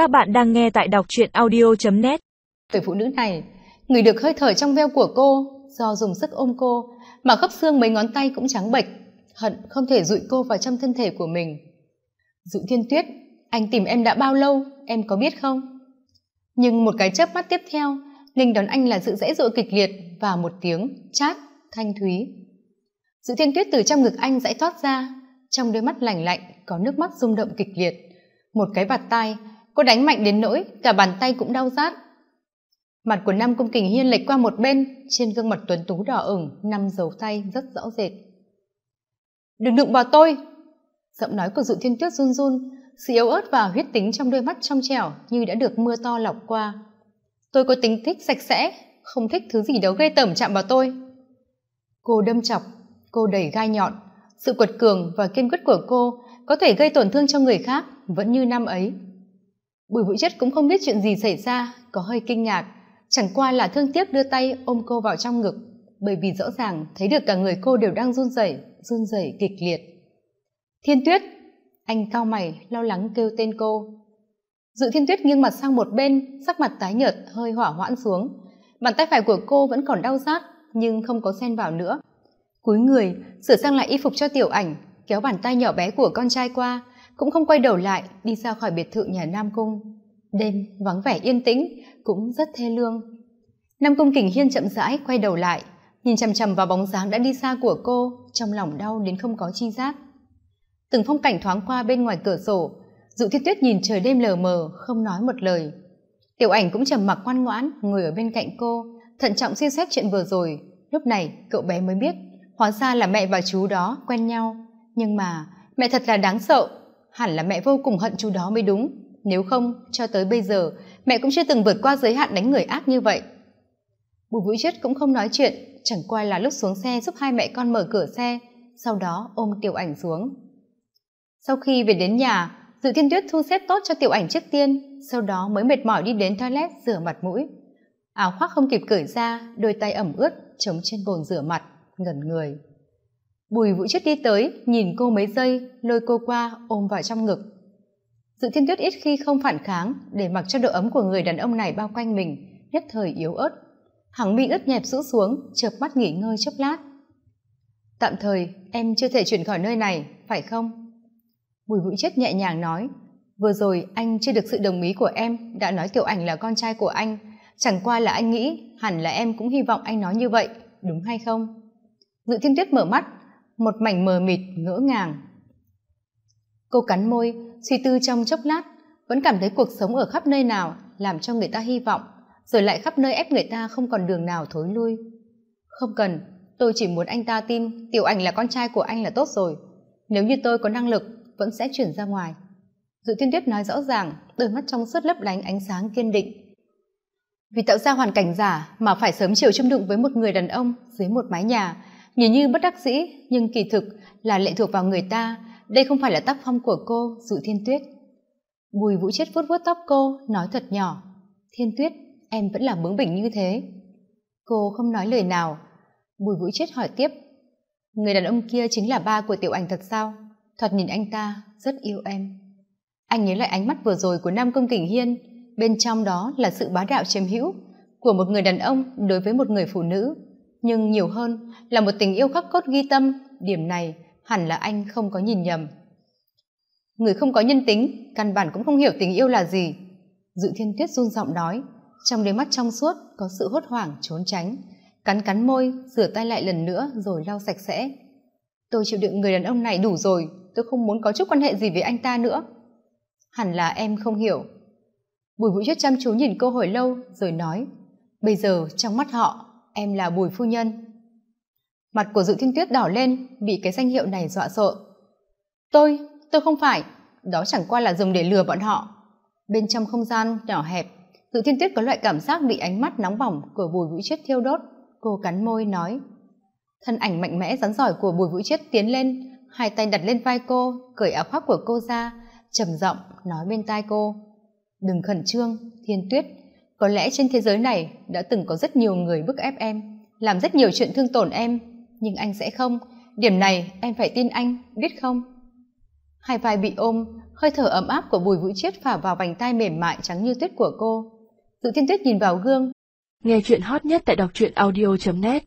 Các bạn đang nghe tại đọc truyện audio.net Người phụ nữ này, người được hơi thở trong veo của cô, do dùng sức ôm cô, mà khớp xương mấy ngón tay cũng trắng bệch, hận không thể dụi cô vào trong thân thể của mình. Dụ thiên tuyết, anh tìm em đã bao lâu, em có biết không? Nhưng một cái chớp mắt tiếp theo, Linh đón anh là sự dễ dụa kịch liệt và một tiếng chát thanh thúy. Dụ thiên tuyết từ trong ngực anh dãy thoát ra, trong đôi mắt lành lạnh có nước mắt rung động kịch liệt. Một cái bạt tay cô đánh mạnh đến nỗi cả bàn tay cũng đau rát. Mặt của nam cung kình hiên lệch qua một bên, trên gương mặt tuấn tú đỏ ửng, năm dấu tay rất rõ rệt. Đừng đụng vào tôi! Giọng nói của dụ thiên tuyết run run, sự yếu ớt và huyết tính trong đôi mắt trong trẻo như đã được mưa to lọc qua. Tôi có tính thích sạch sẽ, không thích thứ gì đó gây tởm chạm vào tôi. Cô đâm chọc, cô đẩy gai nhọn. Sự quật cường và kiên quyết của cô có thể gây tổn thương cho người khác, vẫn như năm ấy bùi vũ chất cũng không biết chuyện gì xảy ra, có hơi kinh ngạc. Chẳng qua là thương tiếc đưa tay ôm cô vào trong ngực, bởi vì rõ ràng thấy được cả người cô đều đang run rẩy run rẩy kịch liệt. Thiên tuyết, anh cao mày, lo lắng kêu tên cô. Dự thiên tuyết nghiêng mặt sang một bên, sắc mặt tái nhợt, hơi hỏa hoãn xuống. Bàn tay phải của cô vẫn còn đau rát, nhưng không có xen vào nữa. Cúi người, sửa sang lại y phục cho tiểu ảnh, kéo bàn tay nhỏ bé của con trai qua cũng không quay đầu lại, đi ra khỏi biệt thự nhà nam cung. Đêm vắng vẻ yên tĩnh, cũng rất thê lương. Nam cung kình hiên chậm rãi quay đầu lại, nhìn chằm chằm vào bóng dáng đã đi xa của cô, trong lòng đau đến không có chi giác. Từng phong cảnh thoáng qua bên ngoài cửa sổ, dụ thiết tuyết nhìn trời đêm lờ mờ, không nói một lời. Tiểu ảnh cũng trầm mặc ngoan ngoãn, ngồi ở bên cạnh cô, thận trọng suy xét chuyện vừa rồi. Lúc này, cậu bé mới biết, hóa ra là mẹ và chú đó quen nhau. Nhưng mà, mẹ thật là đáng sợ hẳn là mẹ vô cùng hận chú đó mới đúng. Nếu không, cho tới bây giờ, mẹ cũng chưa từng vượt qua giới hạn đánh người ác như vậy. Bùi vũ chết cũng không nói chuyện, chẳng qua là lúc xuống xe giúp hai mẹ con mở cửa xe, sau đó ôm tiểu ảnh xuống. Sau khi về đến nhà, dự thiên tuyết thu xếp tốt cho tiểu ảnh trước tiên, sau đó mới mệt mỏi đi đến toilet rửa mặt mũi. Áo khoác không kịp cởi ra, đôi tay ẩm ướt chống trên bồn rửa mặt, ngẩn người bùi vũ chết đi tới, nhìn cô mấy giây, lôi cô qua, ôm vào trong ngực. Dự thiên tuyết ít khi không phản kháng, để mặc cho độ ấm của người đàn ông này bao quanh mình, nhất thời yếu ớt. Hằng mi ướt nhẹp rũ xuống, chợp mắt nghỉ ngơi chốc lát. Tạm thời, em chưa thể chuyển khỏi nơi này, phải không? Bùi vũ chết nhẹ nhàng nói. Vừa rồi anh chưa được sự đồng ý của em, đã nói tiểu ảnh là con trai của anh. Chẳng qua là anh nghĩ, hẳn là em cũng hy vọng anh nói như vậy, đúng hay không? Dự thiên tuyết mở mắt một mảnh mờ mịt ngỡ ngàng. Cô cắn môi, suy tư trong chốc lát, vẫn cảm thấy cuộc sống ở khắp nơi nào làm cho người ta hy vọng, rồi lại khắp nơi ép người ta không còn đường nào thối lui. Không cần, tôi chỉ muốn anh ta tin tiểu ảnh là con trai của anh là tốt rồi. Nếu như tôi có năng lực, vẫn sẽ chuyển ra ngoài. Dự tiên tuyết nói rõ ràng, đôi mắt trong suốt lấp lánh ánh sáng kiên định. Vì tạo ra hoàn cảnh giả mà phải sớm chiều chung đụng với một người đàn ông dưới một mái nhà nhìn như bất đắc dĩ, nhưng kỳ thực là lệ thuộc vào người ta. Đây không phải là tác phong của cô, dụ thiên tuyết. Bùi vũ chết vuốt vuốt tóc cô, nói thật nhỏ, thiên tuyết, em vẫn là bướng bỉnh như thế. Cô không nói lời nào. Bùi vũ chết hỏi tiếp, người đàn ông kia chính là ba của tiểu ảnh thật sao? Thoạt nhìn anh ta rất yêu em. Anh nhớ lại ánh mắt vừa rồi của nam công kình hiên, bên trong đó là sự bá đạo chiếm hữu của một người đàn ông đối với một người phụ nữ nhưng nhiều hơn là một tình yêu khắc cốt ghi tâm, điểm này hẳn là anh không có nhìn nhầm. Người không có nhân tính, căn bản cũng không hiểu tình yêu là gì. Dự thiên tuyết run giọng nói, trong đôi mắt trong suốt có sự hốt hoảng, trốn tránh. Cắn cắn môi, rửa tay lại lần nữa rồi lau sạch sẽ. Tôi chịu đựng người đàn ông này đủ rồi, tôi không muốn có chút quan hệ gì với anh ta nữa. Hẳn là em không hiểu. Bùi vũ chất chăm chú nhìn cô hồi lâu rồi nói, bây giờ trong mắt họ em là bùi phu nhân. Mặt của dự thiên tuyết đỏ lên, bị cái danh hiệu này dọa sợ. Tôi tôi không phải, đó chẳng qua là dùng để lừa bọn họ. Bên trong không gian nhỏ hẹp, dự thiên tuyết có loại cảm giác bị ánh mắt nóng bỏng của bùi vũ chết thiêu đốt. Cô cắn môi nói, thân ảnh mạnh mẽ rắn giỏi của bùi vũ chết tiến lên, hai tay đặt lên vai cô, cởi áo khoác của cô ra, trầm giọng nói bên tai cô, đừng khẩn trương, thiên tuyết có lẽ trên thế giới này đã từng có rất nhiều người bức ép em, làm rất nhiều chuyện thương tổn em, nhưng anh sẽ không. Điểm này em phải tin anh, biết không? Hai vai bị ôm, hơi thở ấm áp của bùi vũ chiết phả vào vành tai mềm mại trắng như tuyết của cô. Dự thiên tuyết nhìn vào gương. Nghe chuyện hot nhất tại đọc truyện audio net.